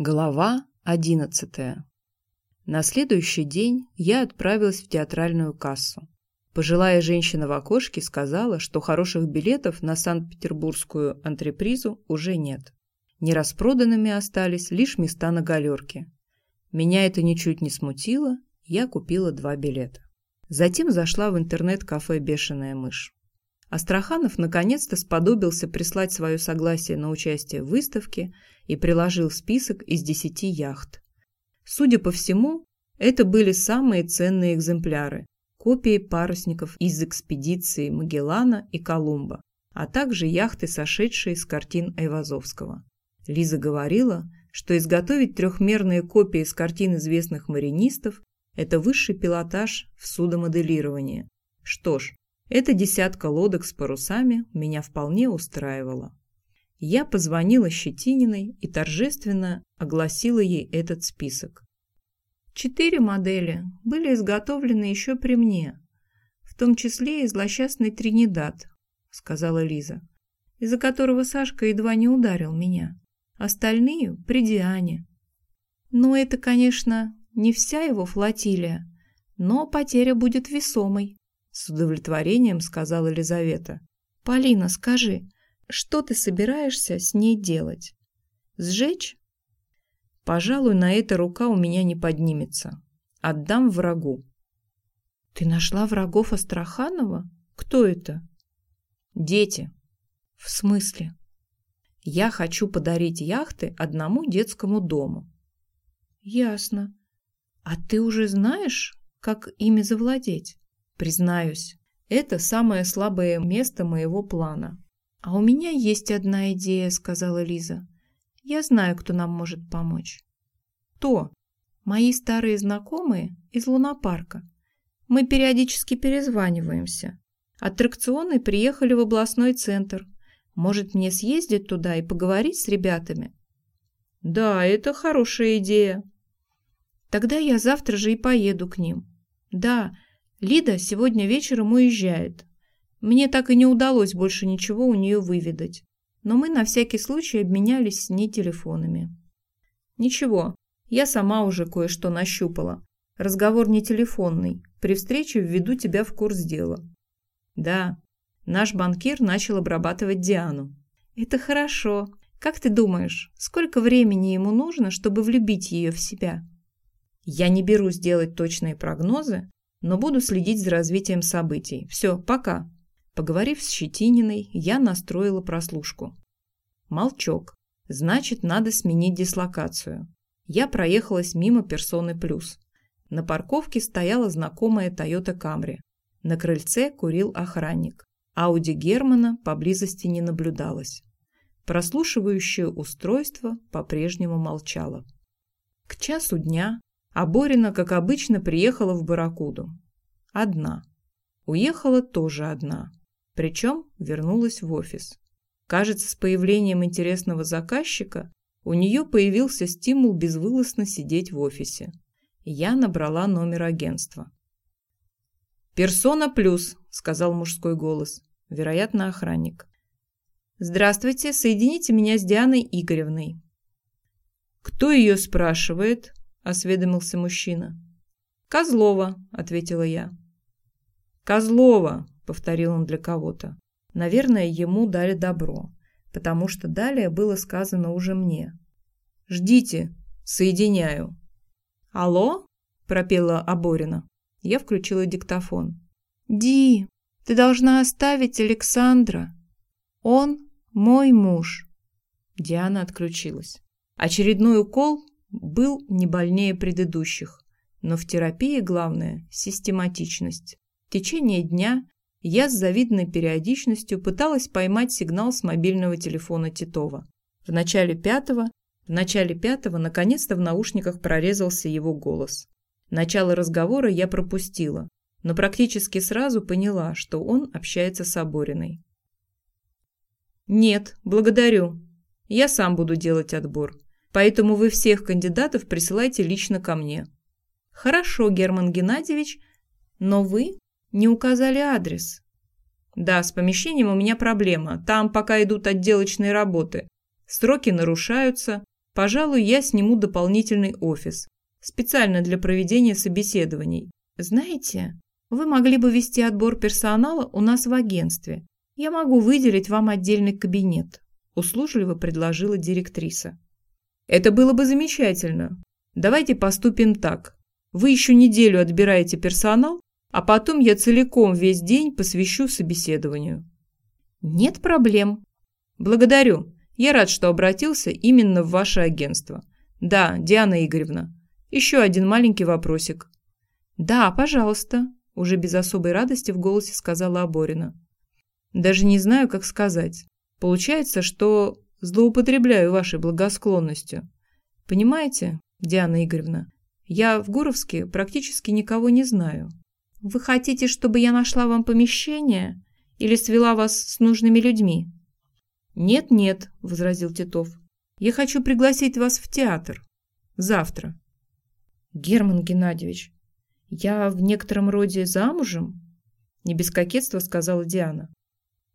Глава одиннадцатая. На следующий день я отправилась в театральную кассу. Пожилая женщина в окошке сказала, что хороших билетов на Санкт-Петербургскую антрепризу уже нет. Нераспроданными остались лишь места на галерке. Меня это ничуть не смутило, я купила два билета. Затем зашла в интернет-кафе «Бешеная мышь». Астраханов наконец-то сподобился прислать свое согласие на участие в выставке и приложил список из десяти яхт. Судя по всему, это были самые ценные экземпляры, копии парусников из экспедиции Магеллана и Колумба, а также яхты, сошедшие с картин Айвазовского. Лиза говорила, что изготовить трехмерные копии с картин известных маринистов – это высший пилотаж в судомоделировании. Что ж, эта десятка лодок с парусами меня вполне устраивала. Я позвонила Щетининой и торжественно огласила ей этот список. Четыре модели были изготовлены еще при мне, в том числе и злосчастный Тринидад, сказала Лиза, из-за которого Сашка едва не ударил меня. Остальные при Диане. Но это, конечно, не вся его флотилия, но потеря будет весомой. С удовлетворением сказала Елизавета. «Полина, скажи, что ты собираешься с ней делать? Сжечь?» «Пожалуй, на это рука у меня не поднимется. Отдам врагу». «Ты нашла врагов Астраханова? Кто это?» «Дети». «В смысле?» «Я хочу подарить яхты одному детскому дому». «Ясно. А ты уже знаешь, как ими завладеть?» Признаюсь, это самое слабое место моего плана. «А у меня есть одна идея», — сказала Лиза. «Я знаю, кто нам может помочь». «Кто?» «Мои старые знакомые из лунопарка. Мы периодически перезваниваемся. Аттракционы приехали в областной центр. Может, мне съездить туда и поговорить с ребятами?» «Да, это хорошая идея». «Тогда я завтра же и поеду к ним». «Да, Лида сегодня вечером уезжает. Мне так и не удалось больше ничего у нее выведать. Но мы на всякий случай обменялись с ней телефонами. Ничего, я сама уже кое-что нащупала. Разговор не телефонный. При встрече введу тебя в курс дела. Да, наш банкир начал обрабатывать Диану. Это хорошо. Как ты думаешь, сколько времени ему нужно, чтобы влюбить ее в себя? Я не берусь делать точные прогнозы, но буду следить за развитием событий. Все, пока. Поговорив с Щетининой, я настроила прослушку. Молчок. Значит, надо сменить дислокацию. Я проехалась мимо персоны плюс. На парковке стояла знакомая Toyota Camry. На крыльце курил охранник. Ауди Германа поблизости не наблюдалось. Прослушивающее устройство по-прежнему молчало. К часу дня а Борина, как обычно, приехала в Баракуду. Одна. Уехала тоже одна. Причем вернулась в офис. Кажется, с появлением интересного заказчика у нее появился стимул безвылазно сидеть в офисе. Я набрала номер агентства. «Персона плюс», — сказал мужской голос. Вероятно, охранник. «Здравствуйте, соедините меня с Дианой Игоревной». «Кто ее спрашивает?» Осведомился мужчина. «Козлова», — ответила я. «Козлова», — повторил он для кого-то. Наверное, ему дали добро, потому что далее было сказано уже мне. «Ждите, соединяю». «Алло?» – пропела Аборина. Я включила диктофон. «Ди, ты должна оставить Александра. Он мой муж». Диана отключилась. Очередной укол был не больнее предыдущих. Но в терапии главное – систематичность. В течение дня я с завидной периодичностью пыталась поймать сигнал с мобильного телефона Титова. В начале пятого, в начале пятого наконец-то в наушниках прорезался его голос. Начало разговора я пропустила, но практически сразу поняла, что он общается с Обориной. «Нет, благодарю. Я сам буду делать отбор. Поэтому вы всех кандидатов присылайте лично ко мне. Хорошо, Герман Геннадьевич, но вы не указали адрес. Да, с помещением у меня проблема. Там пока идут отделочные работы. Сроки нарушаются, Пожалуй, я сниму дополнительный офис, специально для проведения собеседований. Знаете, вы могли бы вести отбор персонала у нас в агентстве. Я могу выделить вам отдельный кабинет», – услужливо предложила директриса. «Это было бы замечательно. Давайте поступим так. Вы еще неделю отбираете персонал, а потом я целиком весь день посвящу собеседованию». «Нет проблем». «Благодарю. Я рад, что обратился именно в ваше агентство. Да, Диана Игоревна. Еще один маленький вопросик». «Да, пожалуйста», – уже без особой радости в голосе сказала Аборина. «Даже не знаю, как сказать. Получается, что злоупотребляю вашей благосклонностью. Понимаете, Диана Игоревна, я в Гуровске практически никого не знаю. Вы хотите, чтобы я нашла вам помещение или свела вас с нужными людьми? Нет-нет, возразил Титов. Я хочу пригласить вас в театр. Завтра. Герман Геннадьевич, «Я в некотором роде замужем?» Не без кокетства сказала Диана.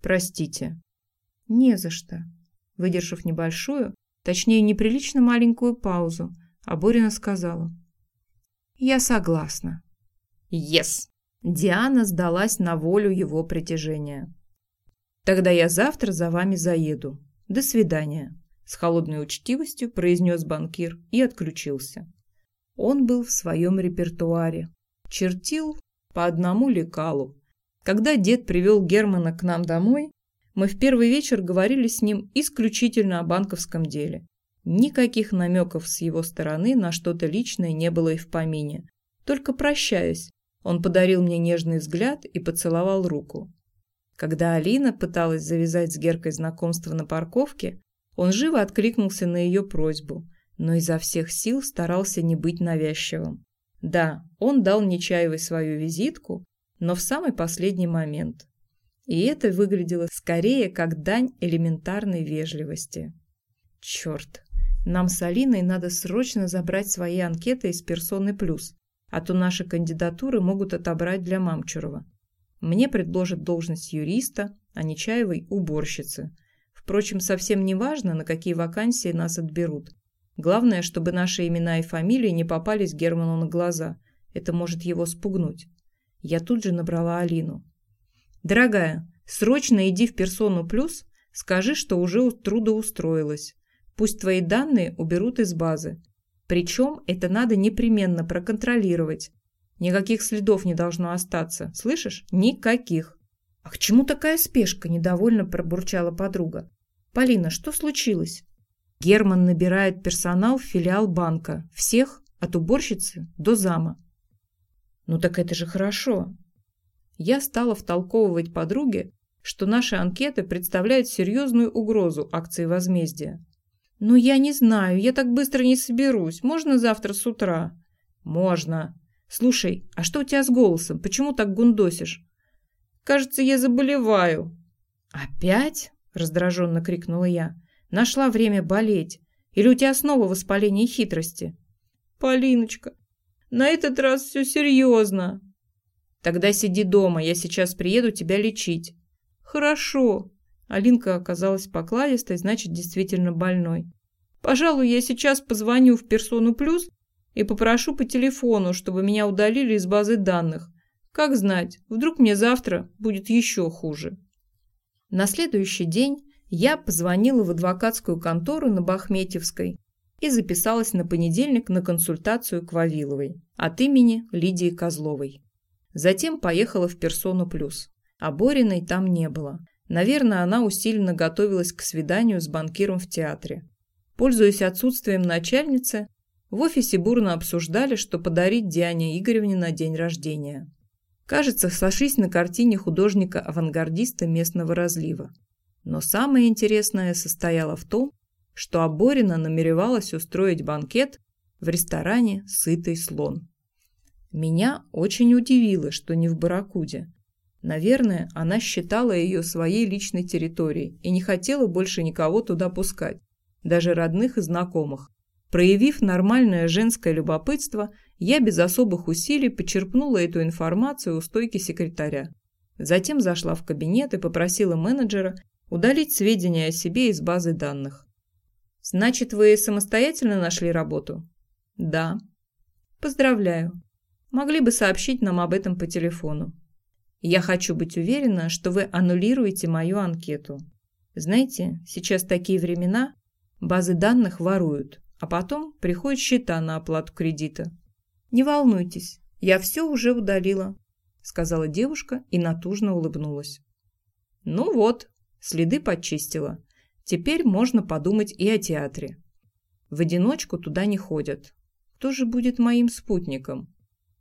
«Простите». «Не за что». Выдержав небольшую, точнее неприлично маленькую паузу, Аборина сказала. «Я согласна». «Ес!» Диана сдалась на волю его притяжения. «Тогда я завтра за вами заеду. До свидания», — с холодной учтивостью произнес банкир и отключился. Он был в своем репертуаре, чертил по одному лекалу. Когда дед привел Германа к нам домой, мы в первый вечер говорили с ним исключительно о банковском деле. Никаких намеков с его стороны на что-то личное не было и в помине. Только прощаясь, он подарил мне нежный взгляд и поцеловал руку. Когда Алина пыталась завязать с Геркой знакомство на парковке, он живо откликнулся на ее просьбу, но изо всех сил старался не быть навязчивым. Да, он дал Нечаевой свою визитку, но в самый последний момент. И это выглядело скорее как дань элементарной вежливости. Черт, нам с Алиной надо срочно забрать свои анкеты из персоны плюс, а то наши кандидатуры могут отобрать для Мамчурова. Мне предложат должность юриста, а Нечаевой – уборщицы. Впрочем, совсем не важно, на какие вакансии нас отберут. Главное, чтобы наши имена и фамилии не попались Герману на глаза. Это может его спугнуть. Я тут же набрала Алину. «Дорогая, срочно иди в персону плюс, скажи, что уже трудоустроилась. Пусть твои данные уберут из базы. Причем это надо непременно проконтролировать. Никаких следов не должно остаться, слышишь? Никаких!» «А к чему такая спешка?» – недовольно пробурчала подруга. «Полина, что случилось?» Герман набирает персонал в филиал банка. Всех, от уборщицы до зама. Ну так это же хорошо. Я стала втолковывать подруге, что наши анкеты представляют серьезную угрозу акции возмездия. «Ну, я не знаю, я так быстро не соберусь. Можно завтра с утра?» «Можно. Слушай, а что у тебя с голосом? Почему так гундосишь?» «Кажется, я заболеваю». «Опять?» – раздраженно крикнула я. Нашла время болеть. Или у тебя снова воспаление хитрости? Полиночка, на этот раз все серьезно. Тогда сиди дома, я сейчас приеду тебя лечить. Хорошо. Алинка оказалась покладистой, значит, действительно больной. Пожалуй, я сейчас позвоню в персону плюс и попрошу по телефону, чтобы меня удалили из базы данных. Как знать, вдруг мне завтра будет еще хуже. На следующий день я позвонила в адвокатскую контору на Бахметьевской и записалась на понедельник на консультацию к Вавиловой от имени Лидии Козловой. Затем поехала в Персону Плюс. А Бориной там не было. Наверное, она усиленно готовилась к свиданию с банкиром в театре. Пользуясь отсутствием начальницы, в офисе бурно обсуждали, что подарить Диане Игоревне на день рождения. Кажется, сошлись на картине художника-авангардиста местного разлива. Но самое интересное состояло в том, что Аборина намеревалась устроить банкет в ресторане «Сытый слон». Меня очень удивило, что не в Баракуде. Наверное, она считала ее своей личной территорией и не хотела больше никого туда пускать, даже родных и знакомых. Проявив нормальное женское любопытство, я без особых усилий почерпнула эту информацию у стойки секретаря. Затем зашла в кабинет и попросила менеджера удалить сведения о себе из базы данных. Значит, вы самостоятельно нашли работу? Да. Поздравляю. Могли бы сообщить нам об этом по телефону. Я хочу быть уверена, что вы аннулируете мою анкету. Знаете, сейчас такие времена, базы данных воруют, а потом приходят счета на оплату кредита. Не волнуйтесь, я все уже удалила, сказала девушка и натужно улыбнулась. Ну вот, следы почистила. Теперь можно подумать и о театре. В одиночку туда не ходят. Кто же будет моим спутником?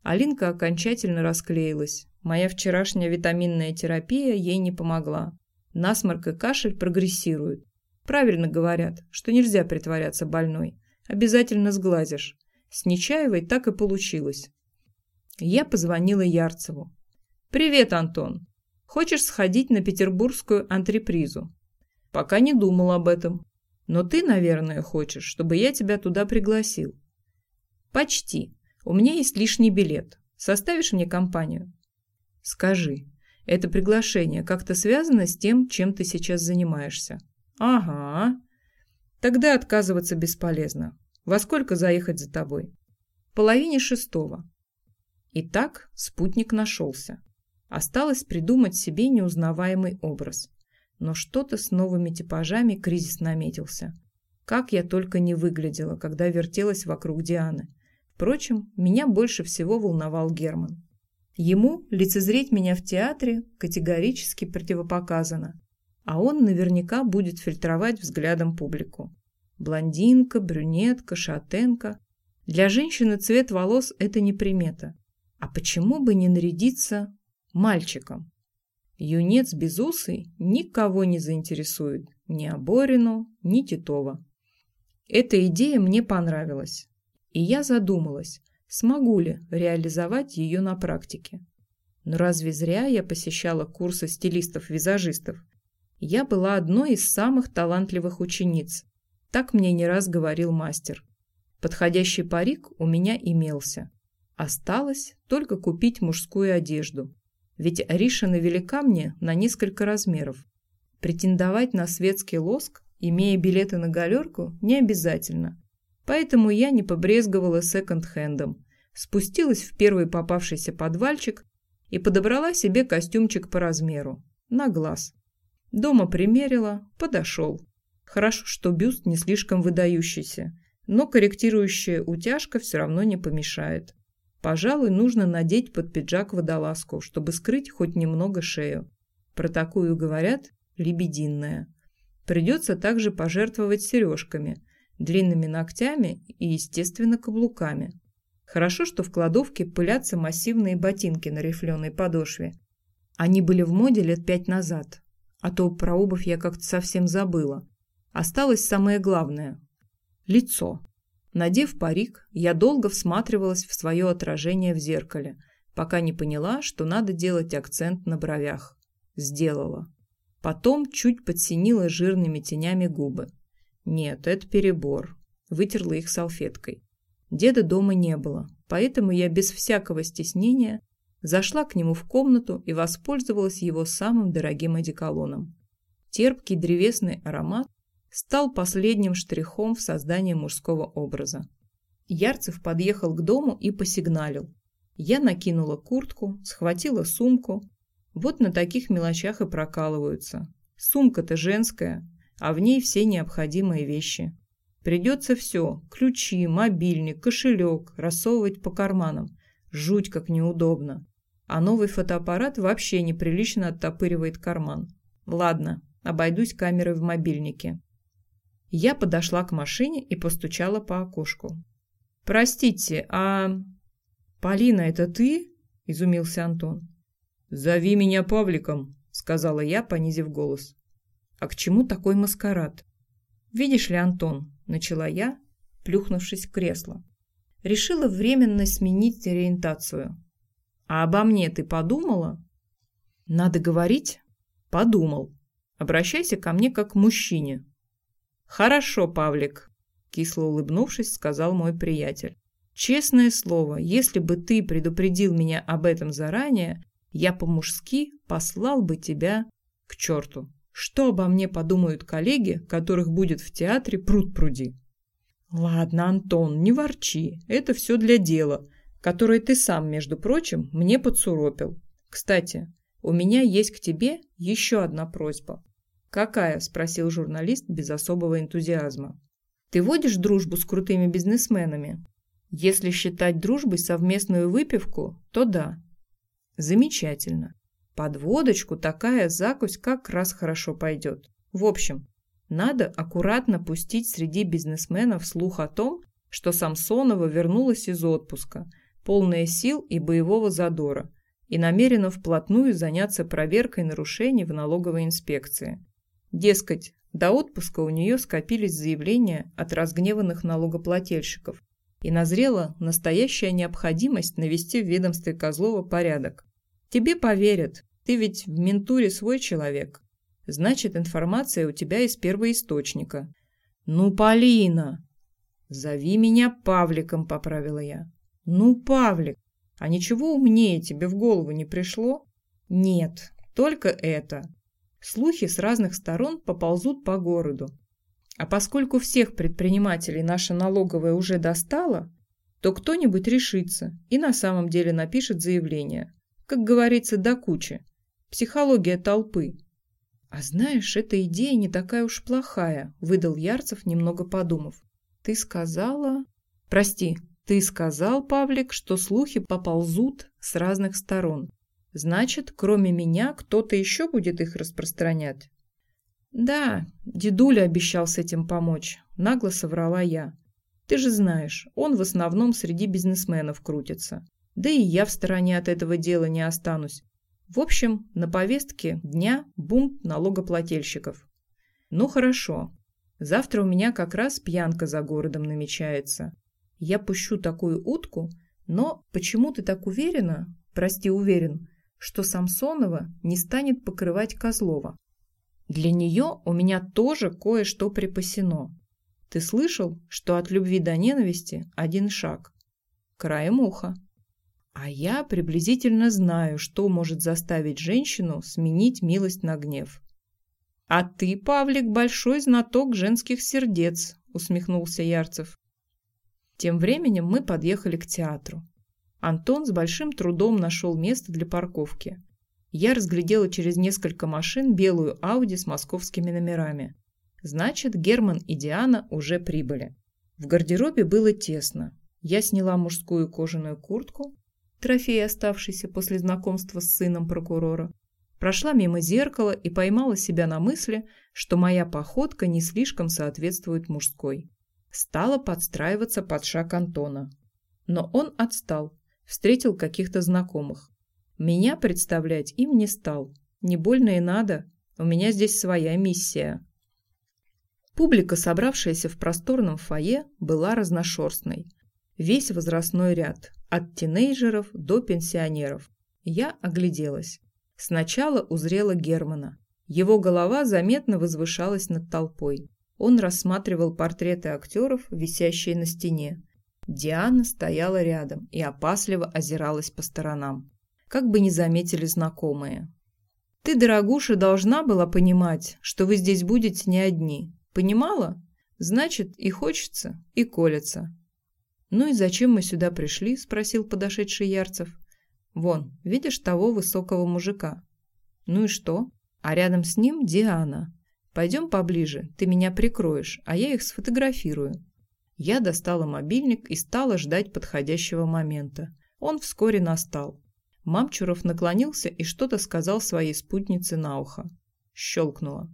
Алинка окончательно расклеилась. Моя вчерашняя витаминная терапия ей не помогла. Насморк и кашель прогрессируют. Правильно говорят, что нельзя притворяться больной. Обязательно сглазишь. С Нечаевой так и получилось. Я позвонила Ярцеву. «Привет, Антон. Хочешь сходить на петербургскую антрепризу?» «Пока не думал об этом. Но ты, наверное, хочешь, чтобы я тебя туда пригласил». «Почти. У меня есть лишний билет. Составишь мне компанию?» «Скажи, это приглашение как-то связано с тем, чем ты сейчас занимаешься?» «Ага. Тогда отказываться бесполезно. Во сколько заехать за тобой?» «Половине шестого». Итак, спутник нашелся. Осталось придумать себе неузнаваемый образ. Но что-то с новыми типажами кризис наметился. Как я только не выглядела, когда вертелась вокруг Дианы. Впрочем, меня больше всего волновал Герман. Ему лицезреть меня в театре категорически противопоказано, а он наверняка будет фильтровать взглядом публику. Блондинка, брюнетка, шатенка. Для женщины цвет волос – это не примета. А почему бы не нарядиться мальчиком? Юнец безусый никого не заинтересует, ни Аборину, ни Титова. Эта идея мне понравилась, и я задумалась, смогу ли реализовать ее на практике. Но разве зря я посещала курсы стилистов-визажистов? Я была одной из самых талантливых учениц. Так мне не раз говорил мастер. Подходящий парик у меня имелся. Осталось только купить мужскую одежду. Ведь Аришина велика мне на несколько размеров. Претендовать на светский лоск, имея билеты на галерку, не обязательно. Поэтому я не побрезговала секонд-хендом. Спустилась в первый попавшийся подвальчик и подобрала себе костюмчик по размеру, на глаз. Дома примерила, подошел. Хорошо, что бюст не слишком выдающийся, но корректирующая утяжка все равно не помешает. Пожалуй, нужно надеть под пиджак водолазку, чтобы скрыть хоть немного шею. Про такую говорят «лебединая». Придется также пожертвовать сережками – длинными ногтями и, естественно, каблуками. Хорошо, что в кладовке пылятся массивные ботинки на рифленой подошве. Они были в моде лет пять назад, а то про обувь я как-то совсем забыла. Осталось самое главное – лицо. Надев парик, я долго всматривалась в свое отражение в зеркале, пока не поняла, что надо делать акцент на бровях. Сделала. Потом чуть подсинила жирными тенями губы. Нет, это перебор. Вытерла их салфеткой. Деда дома не было, поэтому я без всякого стеснения зашла к нему в комнату и воспользовалась его самым дорогим одеколоном. Терпкий древесный аромат стал последним штрихом в создании мужского образа. Ярцев подъехал к дому и посигналил. Я накинула куртку, схватила сумку. Вот на таких мелочах и прокалываются. Сумка-то женская, а в ней все необходимые вещи. Придется все – ключи, мобильник, кошелек – рассовывать по карманам. Жуть как неудобно. А новый фотоаппарат вообще неприлично оттопыривает карман. Ладно, обойдусь камерой в мобильнике. Я подошла к машине и постучала по окошку. «Простите, а...» «Полина, это ты?» – изумился Антон. «Зови меня Павликом», – сказала я, понизив голос. А к чему такой маскарад? Видишь ли, Антон, начала я, плюхнувшись в кресло. Решила временно сменить ориентацию. А обо мне ты подумала? Надо говорить? Подумал. Обращайся ко мне как к мужчине. Хорошо, Павлик, кисло улыбнувшись, сказал мой приятель. Честное слово, если бы ты предупредил меня об этом заранее, я по-мужски послал бы тебя к черту. Что обо мне подумают коллеги, которых будет в театре пруд-пруди? Ладно, Антон, не ворчи. Это все для дела, которое ты сам, между прочим, мне подсуропил. Кстати, у меня есть к тебе еще одна просьба. «Какая?» – спросил журналист без особого энтузиазма. «Ты водишь дружбу с крутыми бизнесменами?» «Если считать дружбой совместную выпивку, то да». «Замечательно. Под водочку такая закусь как раз хорошо пойдет. В общем, надо аккуратно пустить среди бизнесменов слух о том, что Самсонова вернулась из отпуска, полная сил и боевого задора, и намерена вплотную заняться проверкой нарушений в налоговой инспекции. Дескать, до отпуска у нее скопились заявления от разгневанных налогоплательщиков, и назрела настоящая необходимость навести в ведомстве Козлова порядок. Тебе поверят, ты ведь в ментуре свой человек. Значит, информация у тебя из первоисточника. Ну, Полина! Зови меня Павликом, поправила я. Ну, Павлик, а ничего умнее тебе в голову не пришло? Нет, только это. Слухи с разных сторон поползут по городу. А поскольку всех предпринимателей наша налоговая уже достала, то кто-нибудь решится и на самом деле напишет заявление как говорится, до кучи. Психология толпы. А знаешь, эта идея не такая уж плохая, выдал Ярцев, немного подумав. Ты сказала... Прости, ты сказал, Павлик, что слухи поползут с разных сторон. Значит, кроме меня, кто-то еще будет их распространять? Да, дедуля обещал с этим помочь. Нагло соврала я. Ты же знаешь, он в основном среди бизнесменов крутится. Да и я в стороне от этого дела не останусь. В общем, на повестке дня бунт налогоплательщиков. Ну хорошо. Завтра у меня как раз пьянка за городом намечается. Я пущу такую утку, но почему ты так уверена, прости, уверен, что Самсонова не станет покрывать Козлова? Для нее у меня тоже кое-что припасено. Ты слышал, что от любви до ненависти один шаг? Краем уха. А я приблизительно знаю, что может заставить женщину сменить милость на гнев. «А ты, Павлик, большой знаток женских сердец», — усмехнулся Ярцев. Тем временем мы подъехали к театру. Антон с большим трудом нашел место для парковки. Я разглядела через несколько машин белую Ауди с московскими номерами. Значит, Герман и Диана уже прибыли. В гардеробе было тесно. Я сняла мужскую кожаную куртку, трофей, оставшийся после знакомства с сыном прокурора, прошла мимо зеркала и поймала себя на мысли, что моя походка не слишком соответствует мужской. Стала подстраиваться под шаг Антона. Но он отстал, встретил каких-то знакомых. Меня представлять им не стал. Не больно и надо, у меня здесь своя миссия. Публика, собравшаяся в просторном фойе, была разношерстной. Весь возрастной ряд, от тинейджеров до пенсионеров. Я огляделась. Сначала узрела Германа. Его голова заметно возвышалась над толпой. Он рассматривал портреты актеров, висящие на стене. Диана стояла рядом и опасливо озиралась по сторонам. Как бы не заметили знакомые. «Ты, дорогуша, должна была понимать, что вы здесь будете не одни. Понимала? Значит, и хочется, и колется. «Ну и зачем мы сюда пришли?» – спросил подошедший Ярцев. «Вон, видишь того высокого мужика?» «Ну и что?» «А рядом с ним Диана. Пойдем поближе, ты меня прикроешь, а я их сфотографирую». Я достала мобильник и стала ждать подходящего момента. Он вскоре настал. Мамчуров наклонился и что-то сказал своей спутнице на ухо. Щелкнуло.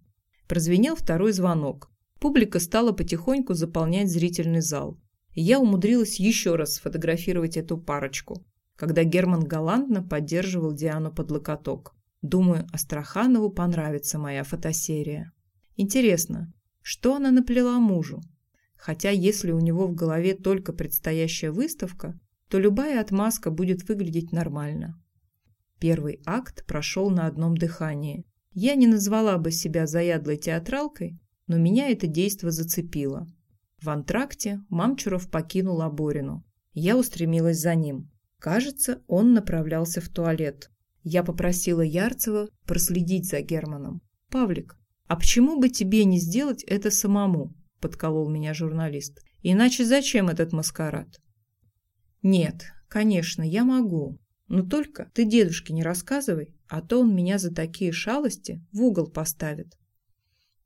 Прозвенел второй звонок. Публика стала потихоньку заполнять зрительный зал я умудрилась еще раз сфотографировать эту парочку, когда Герман галантно поддерживал Диану под локоток. Думаю, Астраханову понравится моя фотосерия. Интересно, что она наплела мужу? Хотя если у него в голове только предстоящая выставка, то любая отмазка будет выглядеть нормально. Первый акт прошел на одном дыхании. Я не назвала бы себя заядлой театралкой, но меня это действо зацепило. В антракте Мамчуров покинул Аборину. Я устремилась за ним. Кажется, он направлялся в туалет. Я попросила Ярцева проследить за Германом. «Павлик, «А почему бы тебе не сделать это самому?» – подколол меня журналист. «Иначе зачем этот маскарад?» «Нет, конечно, я могу. Но только ты дедушке не рассказывай, а то он меня за такие шалости в угол поставит».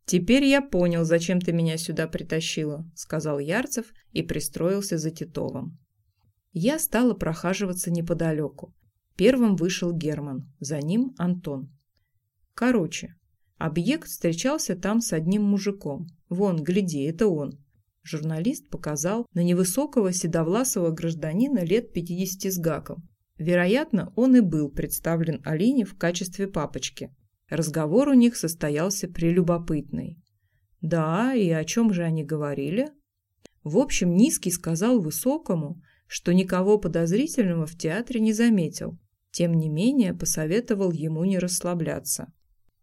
«Теперь я понял, зачем ты меня сюда притащила», – сказал Ярцев и пристроился за Титовым. Я стала прохаживаться неподалеку. Первым вышел Герман, за ним Антон. Короче, объект встречался там с одним мужиком. Вон, гляди, это он. Журналист показал на невысокого седовласого гражданина лет 50 с гаком. Вероятно, он и был представлен Алине в качестве папочки. Разговор у них состоялся прелюбопытный. Да, и о чем же они говорили? В общем, Низкий сказал Высокому, что никого подозрительного в театре не заметил. Тем не менее, посоветовал ему не расслабляться.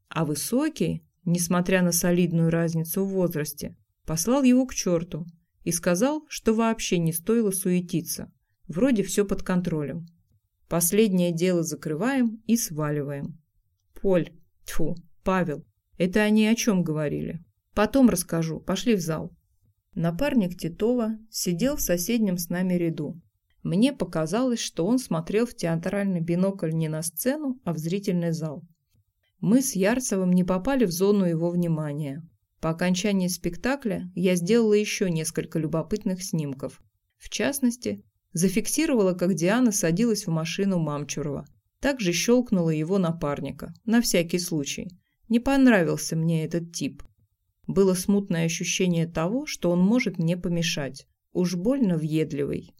А Высокий, несмотря на солидную разницу в возрасте, послал его к черту и сказал, что вообще не стоило суетиться. Вроде все под контролем. Последнее дело закрываем и сваливаем. Поль, тьфу, Павел, это они о чем говорили? Потом расскажу, пошли в зал. Напарник Титова сидел в соседнем с нами ряду. Мне показалось, что он смотрел в театральный бинокль не на сцену, а в зрительный зал. Мы с Ярцевым не попали в зону его внимания. По окончании спектакля я сделала еще несколько любопытных снимков. В частности, зафиксировала, как Диана садилась в машину Мамчурова. Также щелкнула его напарника, на всякий случай. Не понравился мне этот тип. Было смутное ощущение того, что он может мне помешать. Уж больно въедливый.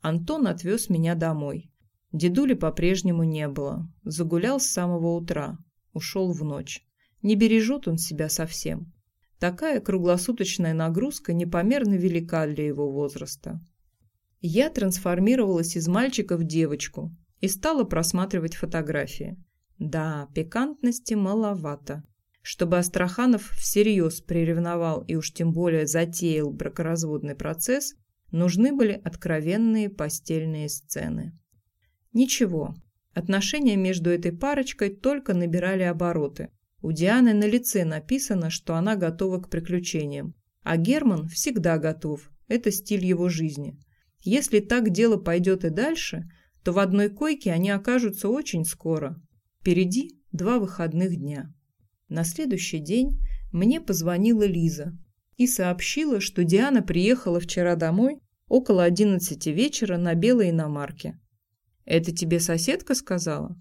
Антон отвез меня домой. Дедули по-прежнему не было. Загулял с самого утра. Ушел в ночь. Не бережет он себя совсем. Такая круглосуточная нагрузка непомерно велика для его возраста. Я трансформировалась из мальчика в девочку и стала просматривать фотографии. Да, пикантности маловато. Чтобы Астраханов всерьез приревновал и уж тем более затеял бракоразводный процесс, нужны были откровенные постельные сцены. Ничего, отношения между этой парочкой только набирали обороты. У Дианы на лице написано, что она готова к приключениям. А Герман всегда готов. Это стиль его жизни. Если так дело пойдет и дальше, то в одной койке они окажутся очень скоро. Впереди два выходных дня. На следующий день мне позвонила Лиза и сообщила, что Диана приехала вчера домой около одиннадцати вечера на белой иномарке. «Это тебе соседка сказала?»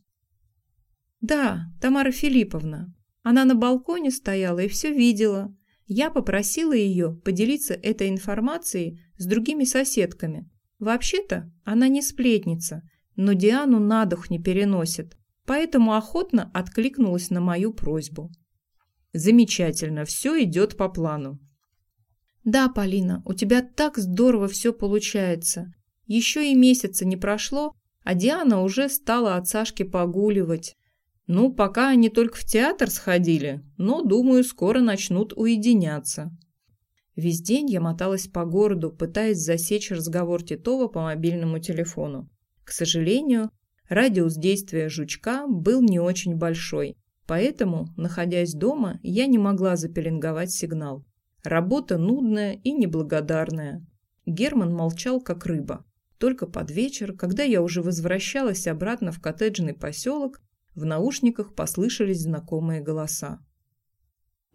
«Да, Тамара Филипповна. Она на балконе стояла и все видела. Я попросила ее поделиться этой информацией с другими соседками. Вообще-то она не сплетница, но Диану на дух не переносит, поэтому охотно откликнулась на мою просьбу». «Замечательно, все идет по плану. «Да, Полина, у тебя так здорово все получается. Еще и месяца не прошло, а Диана уже стала от Сашки погуливать. Ну, пока они только в театр сходили, но, думаю, скоро начнут уединяться». Весь день я моталась по городу, пытаясь засечь разговор Титова по мобильному телефону. К сожалению, радиус действия жучка был не очень большой, поэтому, находясь дома, я не могла запеленговать сигнал. Работа нудная и неблагодарная. Герман молчал, как рыба. Только под вечер, когда я уже возвращалась обратно в коттеджный поселок, в наушниках послышались знакомые голоса.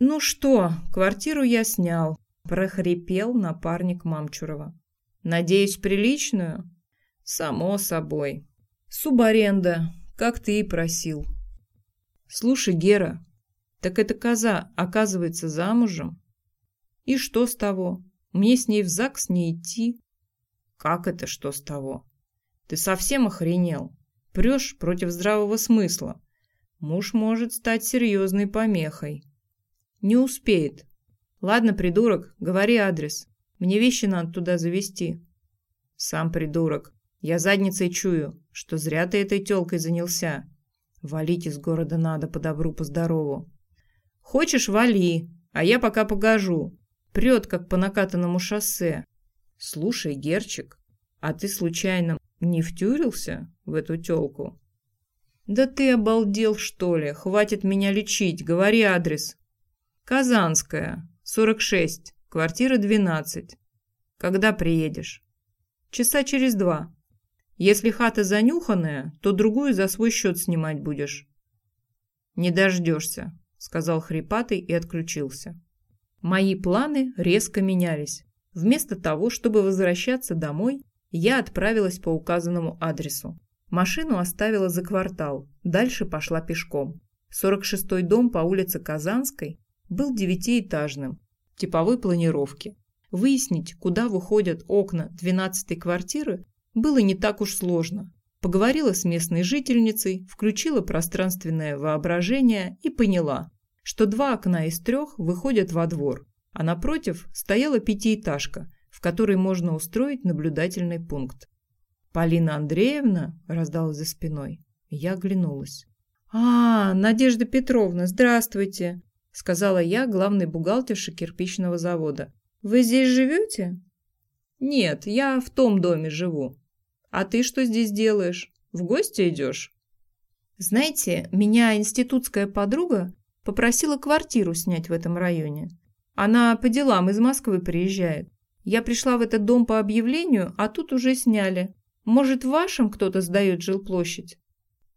«Ну что, квартиру я снял», – прохрипел напарник Мамчурова. «Надеюсь, приличную?» «Само собой. Субаренда, как ты и просил». «Слушай, Гера, так эта коза, оказывается, замужем?» И что с того? Мне с ней в ЗАГС не идти. Как это что с того? Ты совсем охренел? Прешь против здравого смысла. Муж может стать серьезной помехой. Не успеет. Ладно, придурок, говори адрес. Мне вещи надо туда завести. Сам придурок. Я задницей чую, что зря ты этой тёлкой занялся. Валить из города надо по добру, по здорову. Хочешь, вали, а я пока погожу. Прет, как по накатанному шоссе. Слушай, Герчик, а ты случайно не втюрился в эту тёлку? Да ты обалдел, что ли? Хватит меня лечить, говори адрес. Казанская, 46, квартира 12. Когда приедешь? Часа через два. Если хата занюханная, то другую за свой счет снимать будешь. Не дождешься, сказал хрипатый и отключился. Мои планы резко менялись. Вместо того, чтобы возвращаться домой, я отправилась по указанному адресу. Машину оставила за квартал, дальше пошла пешком. 46-й дом по улице Казанской был девятиэтажным, типовой планировки. Выяснить, куда выходят окна 12-й квартиры, было не так уж сложно. Поговорила с местной жительницей, включила пространственное воображение и поняла, что два окна из трех выходят во двор, а напротив стояла пятиэтажка, в которой можно устроить наблюдательный пункт. «Полина Андреевна?» – раздалась за спиной. Я оглянулась. «А, Надежда Петровна, здравствуйте!» – сказала я главной бухгалтерше кирпичного завода. «Вы здесь живете?» «Нет, я в том доме живу. А ты что здесь делаешь? В гости идешь?» «Знаете, меня институтская подруга попросила квартиру снять в этом районе. Она по делам из Москвы приезжает. Я пришла в этот дом по объявлению, а тут уже сняли. Может, в вашем кто-то сдает жилплощадь?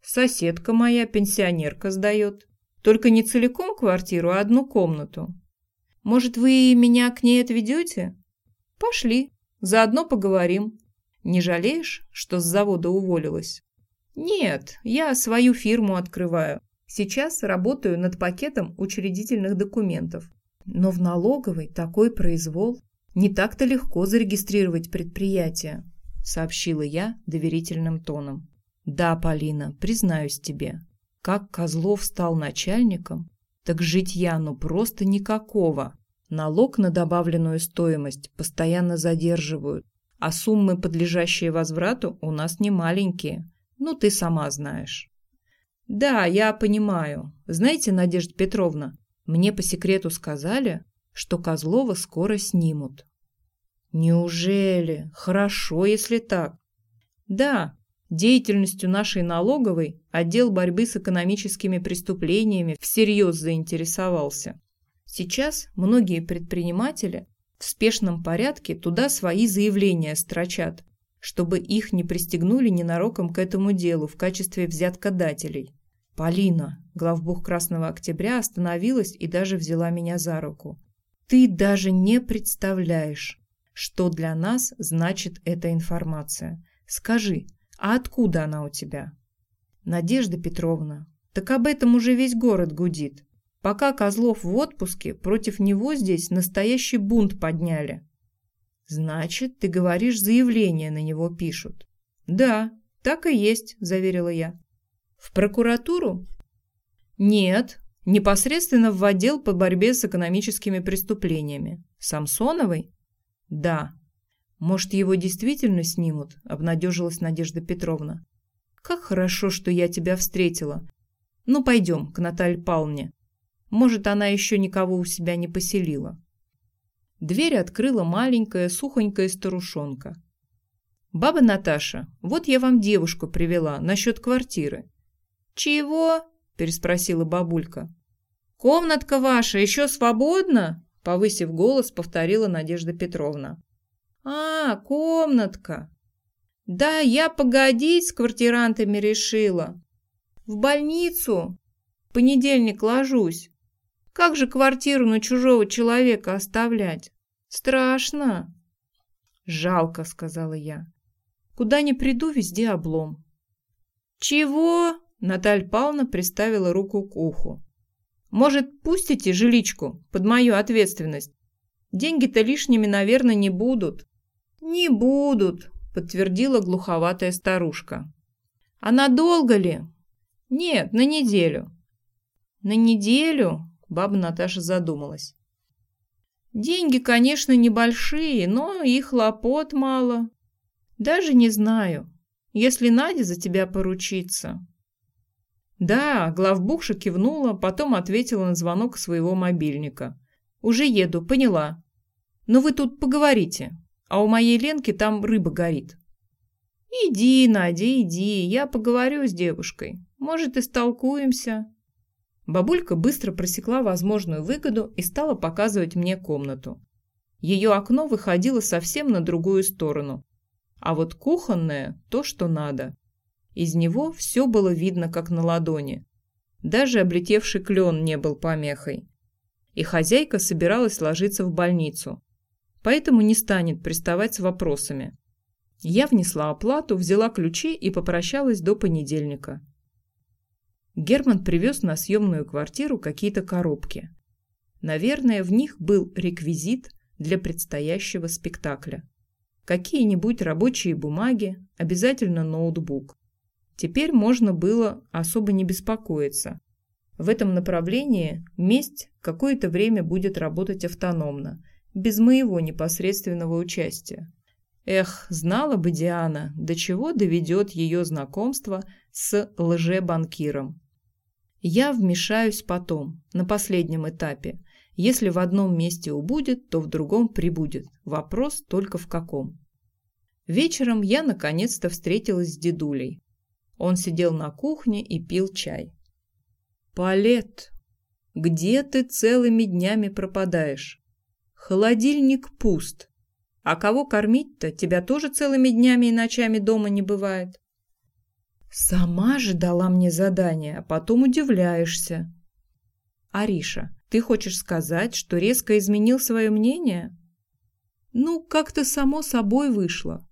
Соседка моя, пенсионерка, сдает. Только не целиком квартиру, а одну комнату. Может, вы меня к ней отведете? Пошли, заодно поговорим. Не жалеешь, что с завода уволилась? Нет, я свою фирму открываю. Сейчас работаю над пакетом учредительных документов. Но в налоговой такой произвол. Не так-то легко зарегистрировать предприятие, сообщила я доверительным тоном. Да, Полина, признаюсь тебе, как Козлов стал начальником, так житья ну просто никакого. Налог на добавленную стоимость постоянно задерживают, а суммы, подлежащие возврату, у нас не маленькие. Ну, ты сама знаешь. Да, я понимаю. Знаете, Надежда Петровна, мне по секрету сказали, что Козлова скоро снимут. Неужели? Хорошо, если так. Да, деятельностью нашей налоговой отдел борьбы с экономическими преступлениями всерьез заинтересовался. Сейчас многие предприниматели в спешном порядке туда свои заявления строчат, чтобы их не пристегнули ненароком к этому делу в качестве взяткодателей. Полина, главбух Красного Октября, остановилась и даже взяла меня за руку. Ты даже не представляешь, что для нас значит эта информация. Скажи, а откуда она у тебя? Надежда Петровна, так об этом уже весь город гудит. Пока Козлов в отпуске, против него здесь настоящий бунт подняли. Значит, ты говоришь, заявление на него пишут. Да, так и есть, заверила я. В прокуратуру? Нет, непосредственно в отдел по борьбе с экономическими преступлениями. Самсоновой? Да. Может, его действительно снимут? Обнадежилась Надежда Петровна. Как хорошо, что я тебя встретила. Ну, пойдем к Наталье Павловне. Может, она еще никого у себя не поселила. Дверь открыла маленькая, сухонькая старушонка. «Баба Наташа, вот я вам девушку привела насчет квартиры. «Чего?» – переспросила бабулька. «Комнатка ваша еще свободна?» – повысив голос, повторила Надежда Петровна. «А, комнатка!» «Да, я погодить с квартирантами решила. В больницу в понедельник ложусь. Как же квартиру на чужого человека оставлять? Страшно!» «Жалко», — сказала я. «Куда ни приду, везде облом». «Чего?» Наталья Павловна приставила руку к уху. «Может, пустите жиличку под мою ответственность? Деньги-то лишними, наверное, не будут». «Не будут», — подтвердила глуховатая старушка. «А надолго ли?» «Нет, на неделю». «На неделю?» — баба Наташа задумалась. «Деньги, конечно, небольшие, но и хлопот мало. Даже не знаю, если Надя за тебя поручится, «Да», – главбухша кивнула, потом ответила на звонок своего мобильника. «Уже еду, поняла. Но вы тут поговорите, а у моей Ленки там рыба горит». «Иди, Надя, иди, я поговорю с девушкой. Может, и столкуемся». Бабулька быстро просекла возможную выгоду и стала показывать мне комнату. Ее окно выходило совсем на другую сторону. А вот кухонное – то, что надо. Из него все было видно, как на ладони. Даже облетевший клен не был помехой. И хозяйка собиралась ложиться в больницу. Поэтому не станет приставать с вопросами. Я внесла оплату, взяла ключи и попрощалась до понедельника. Герман привез на съемную квартиру какие-то коробки. Наверное, в них был реквизит для предстоящего спектакля. Какие-нибудь рабочие бумаги, обязательно ноутбук. Теперь можно было особо не беспокоиться. В этом направлении месть какое-то время будет работать автономно, без моего непосредственного участия. Эх, знала бы Диана, до чего доведет ее знакомство с лжебанкиром. Я вмешаюсь потом, на последнем этапе. Если в одном месте убудет, то в другом прибудет. Вопрос только в каком. Вечером я наконец-то встретилась с дедулей. Он сидел на кухне и пил чай. «Палет, где ты целыми днями пропадаешь? Холодильник пуст. А кого кормить-то? Тебя тоже целыми днями и ночами дома не бывает?» Сама же дала мне задание, а потом удивляешься. Ариша, ты хочешь сказать, что резко изменил свое мнение? Ну, как-то само собой вышло.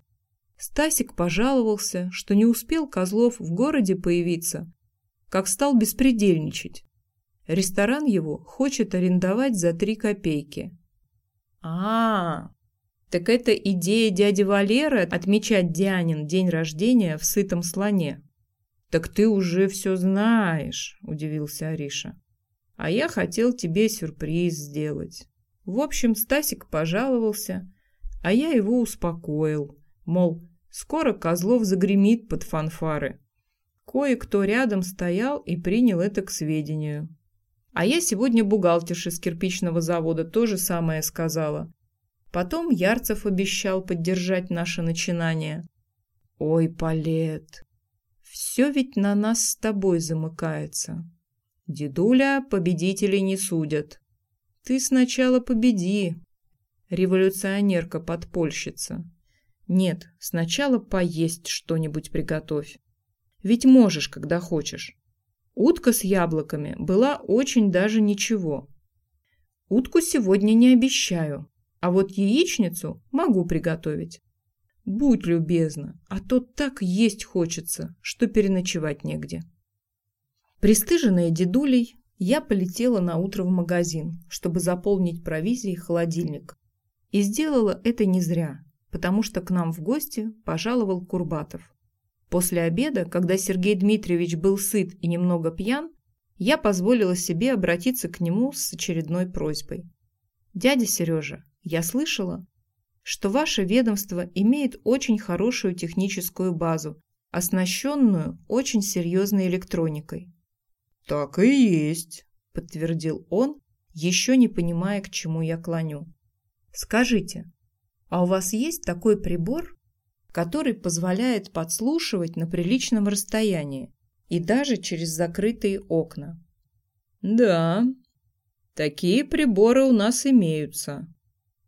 Стасик пожаловался, что не успел Козлов в городе появиться, как стал беспредельничать. Ресторан его хочет арендовать за три копейки. А, -а, -а так это идея дяди Валеры отмечать Дианин день рождения в сытом слоне. «Так ты уже все знаешь», – удивился Ариша. «А я хотел тебе сюрприз сделать». В общем, Стасик пожаловался, а я его успокоил, мол, скоро Козлов загремит под фанфары. Кое-кто рядом стоял и принял это к сведению. А я сегодня бухгалтерше с кирпичного завода то же самое сказала. Потом Ярцев обещал поддержать наше начинание. Ой, Палет, все ведь на нас с тобой замыкается. Дедуля, победителей не судят. Ты сначала победи, революционерка-подпольщица. Нет, сначала поесть что-нибудь приготовь. Ведь можешь, когда хочешь. Утка с яблоками была очень даже ничего. Утку сегодня не обещаю, а вот яичницу могу приготовить. Будь любезна, а то так есть хочется, что переночевать негде. Пристыженная дедулей, я полетела на утро в магазин, чтобы заполнить провизией холодильник. И сделала это не зря, потому что к нам в гости пожаловал Курбатов. После обеда, когда Сергей Дмитриевич был сыт и немного пьян, я позволила себе обратиться к нему с очередной просьбой. «Дядя Сережа, я слышала, что ваше ведомство имеет очень хорошую техническую базу, оснащенную очень серьезной электроникой. «Так и есть», – подтвердил он, еще не понимая, к чему я клоню. «Скажите, а у вас есть такой прибор, который позволяет подслушивать на приличном расстоянии и даже через закрытые окна?» «Да, такие приборы у нас имеются»,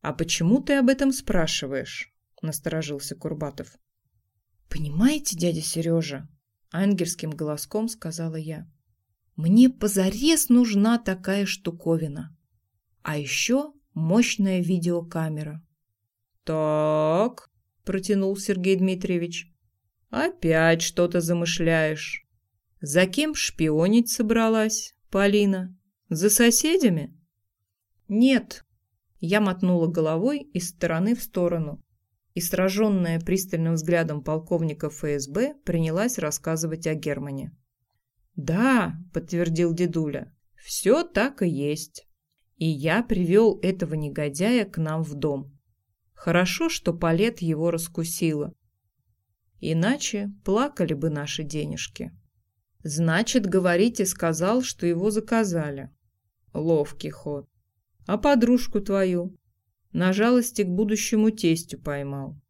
«А почему ты об этом спрашиваешь?» – насторожился Курбатов. «Понимаете, дядя Сережа?» – ангельским голоском сказала я. «Мне позарез нужна такая штуковина. А еще мощная видеокамера». «Так», – протянул Сергей Дмитриевич, – «опять что-то замышляешь. За кем шпионить собралась, Полина? За соседями?» «Нет», я мотнула головой из стороны в сторону и, сраженная пристальным взглядом полковника ФСБ, принялась рассказывать о Германе. «Да», — подтвердил дедуля, — «все так и есть. И я привел этого негодяя к нам в дом. Хорошо, что Палет его раскусила. Иначе плакали бы наши денежки». «Значит, говорите, сказал, что его заказали». Ловкий ход. А подружку твою? На жалости к будущему тестю поймал.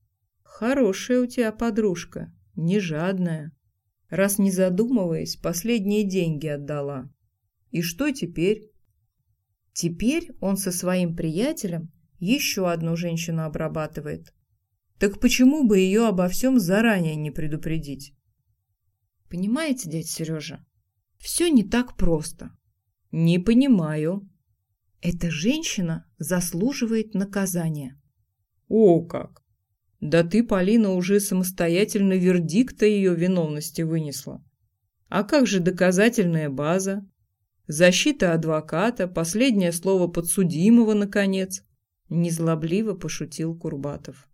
Хорошая у тебя подружка, не жадная. Раз не задумываясь, последние деньги отдала. И что теперь? Теперь он со своим приятелем еще одну женщину обрабатывает. Так почему бы ее обо всем заранее не предупредить? Понимаете, дядя Сережа, все не так просто. Не понимаю. Эта женщина заслуживает наказания. О как! Да ты, Полина, уже самостоятельно вердикта ее виновности вынесла. А как же доказательная база? Защита адвоката, последнее слово подсудимого, наконец. Незлобливо пошутил Курбатов.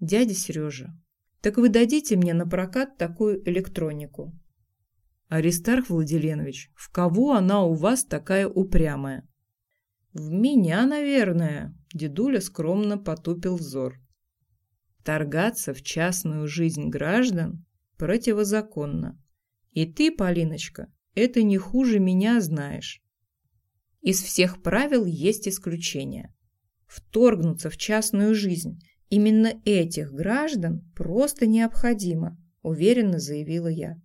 Дядя Сережа, так вы дадите мне на прокат такую электронику? Аристарх Владиленович, в кого она у вас такая упрямая? В меня, наверное, дедуля скромно потупил взор. Торгаться в частную жизнь граждан противозаконно. И ты, Полиночка, это не хуже меня знаешь. Из всех правил есть исключения. Вторгнуться в частную жизнь именно этих граждан просто необходимо, уверенно заявила я.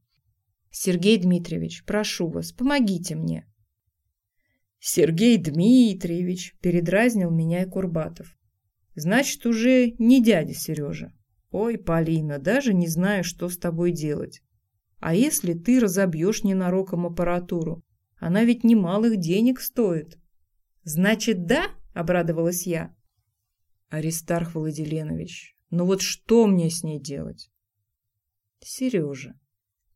Сергей Дмитриевич, прошу вас, помогите мне. Сергей Дмитриевич, передразнил меня и Курбатов. Значит, уже не дядя Сережа. Ой, Полина, даже не знаю, что с тобой делать. А если ты разобьешь ненароком аппаратуру? Она ведь немалых денег стоит. Значит, да? Обрадовалась я. Аристарх Владиленович, ну вот что мне с ней делать? Сережа,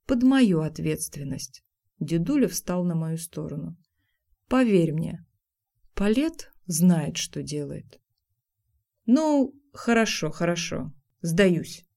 под мою ответственность. Дедуля встал на мою сторону. Поверь мне, Палет знает, что делает. Ну, хорошо, хорошо, сдаюсь.